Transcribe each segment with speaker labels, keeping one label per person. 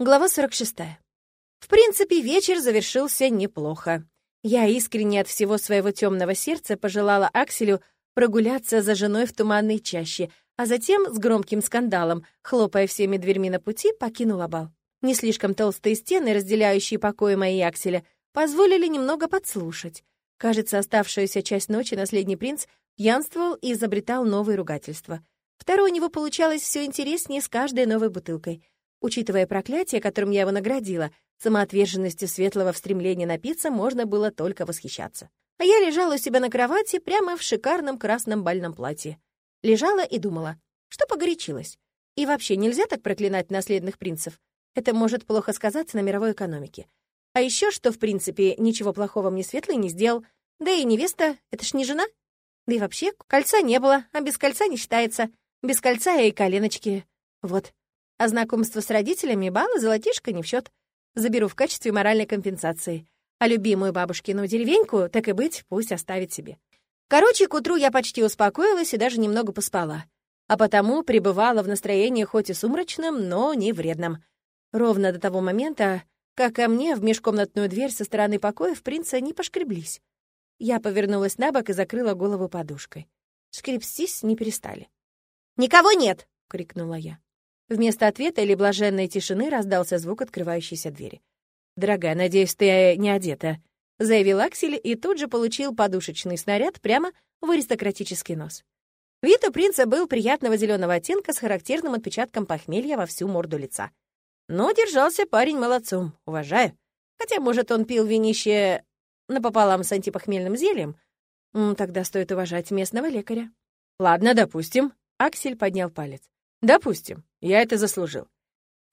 Speaker 1: Глава 46. В принципе, вечер завершился неплохо. Я искренне от всего своего темного сердца пожелала Акселю прогуляться за женой в туманной чаще, а затем с громким скандалом, хлопая всеми дверьми на пути, покинула бал. Не слишком толстые стены, разделяющие покои мои Акселя, позволили немного подслушать. Кажется, оставшуюся часть ночи наследный принц пьянствовал и изобретал новые ругательства. Второе у него получалось все интереснее с каждой новой бутылкой — Учитывая проклятие, которым я его наградила, самоотверженностью светлого в стремлении напиться можно было только восхищаться. А я лежала у себя на кровати прямо в шикарном красном бальном платье. Лежала и думала, что погорячилась. И вообще нельзя так проклинать наследных принцев. Это может плохо сказаться на мировой экономике. А еще что, в принципе, ничего плохого мне Светлый не сделал. Да и невеста — это ж не жена. Да и вообще, кольца не было, а без кольца не считается. Без кольца и коленочки. Вот, а знакомство с родителями баллы золотишко не в счет. Заберу в качестве моральной компенсации. А любимую бабушкину деревеньку, так и быть, пусть оставит себе. Короче, к утру я почти успокоилась и даже немного поспала. А потому пребывала в настроении хоть и сумрачном, но не вредном. Ровно до того момента, как ко мне в межкомнатную дверь со стороны покоев принца не пошкреблись. Я повернулась на бок и закрыла голову подушкой. Шкребстись не перестали. «Никого нет!» — крикнула я. Вместо ответа или блаженной тишины раздался звук открывающейся двери. «Дорогая, надеюсь, ты не одета», — заявил Аксель и тут же получил подушечный снаряд прямо в аристократический нос. Вид у принца был приятного зеленого оттенка с характерным отпечатком похмелья во всю морду лица. Но держался парень молодцом, уважаю. Хотя, может, он пил винище напополам с антипохмельным зельем? Тогда стоит уважать местного лекаря. «Ладно, допустим», — Аксель поднял палец. «Допустим. Я это заслужил.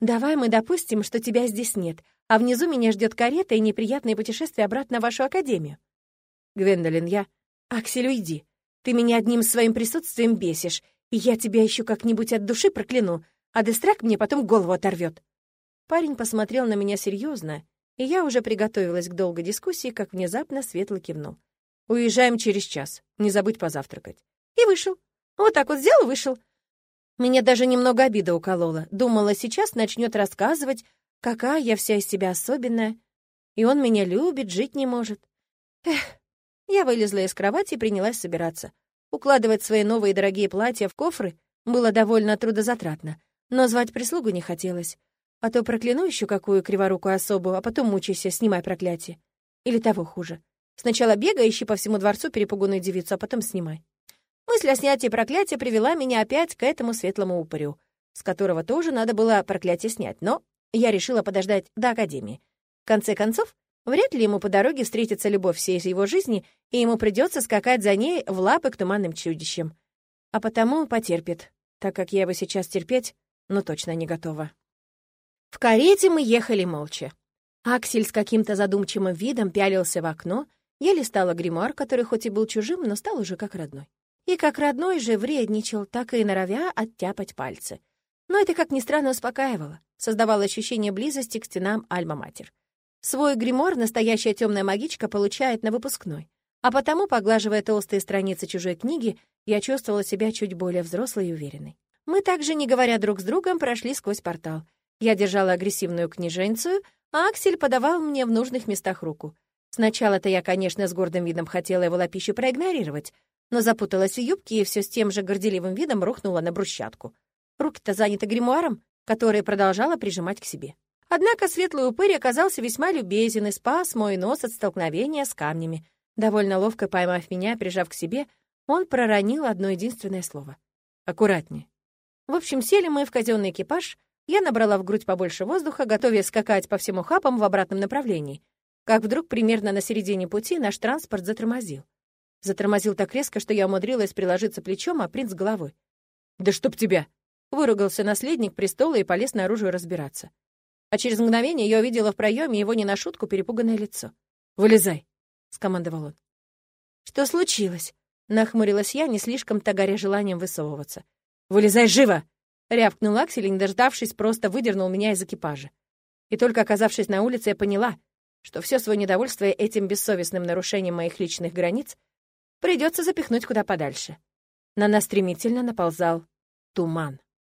Speaker 1: Давай мы допустим, что тебя здесь нет, а внизу меня ждет карета и неприятное путешествие обратно в вашу академию. Гвендолин, я... Аксель, уйди. Ты меня одним своим присутствием бесишь, и я тебя еще как-нибудь от души прокляну, а Дестрак мне потом голову оторвет. Парень посмотрел на меня серьезно, и я уже приготовилась к долгой дискуссии, как внезапно светло кивнул. «Уезжаем через час. Не забудь позавтракать». И вышел. Вот так вот взял и вышел. Меня даже немного обида уколола. Думала, сейчас начнет рассказывать, какая я вся из себя особенная. И он меня любит, жить не может. Эх, я вылезла из кровати и принялась собираться. Укладывать свои новые дорогие платья в кофры было довольно трудозатратно, но звать прислугу не хотелось. А то прокляну еще какую криворукую особу, а потом мучайся, снимай проклятие. Или того хуже. Сначала бегай, ищи по всему дворцу перепуганную девицу, а потом снимай. Мысль о снятии проклятия привела меня опять к этому светлому упырю, с которого тоже надо было проклятие снять, но я решила подождать до Академии. В конце концов, вряд ли ему по дороге встретится любовь всей его жизни, и ему придется скакать за ней в лапы к туманным чудищам. А потому потерпит, так как я его сейчас терпеть, ну точно не готова. В карете мы ехали молча. Аксель с каким-то задумчивым видом пялился в окно, я листала гримуар, который хоть и был чужим, но стал уже как родной. И как родной же вредничал, так и норовя оттяпать пальцы. Но это, как ни странно, успокаивало, создавало ощущение близости к стенам Альма-Матер. Свой гримуар настоящая темная магичка получает на выпускной, а потому, поглаживая толстые страницы чужой книги, я чувствовала себя чуть более взрослой и уверенной. Мы также, не говоря друг с другом, прошли сквозь портал. Я держала агрессивную княженцию, а Аксель подавал мне в нужных местах руку. Сначала-то я, конечно, с гордым видом хотела его лапищу проигнорировать, но запуталась в юбке и все с тем же горделивым видом рухнула на брусчатку. Руки-то заняты гримуаром, который продолжала прижимать к себе. Однако светлый упырь оказался весьма любезен и спас мой нос от столкновения с камнями. Довольно ловко поймав меня, прижав к себе, он проронил одно единственное слово. «Аккуратнее». В общем, сели мы в казенный экипаж, я набрала в грудь побольше воздуха, готовясь скакать по всем ухапам в обратном направлении. Как вдруг примерно на середине пути наш транспорт затормозил. Затормозил так резко, что я умудрилась приложиться плечом, а принц головой. «Да чтоб тебя!» — выругался наследник престола и полез наружу разбираться. А через мгновение я увидела в проеме его не на шутку перепуганное лицо. «Вылезай!» — скомандовал он. «Что случилось?» — нахмурилась я, не слишком-то горя желанием высовываться. «Вылезай живо!» — рявкнул Аксель, не дождавшись, просто выдернул меня из экипажа. И только оказавшись на улице, я поняла, что все свое недовольство этим бессовестным нарушением моих личных границ Придется запихнуть куда подальше. На нас стремительно наползал туман.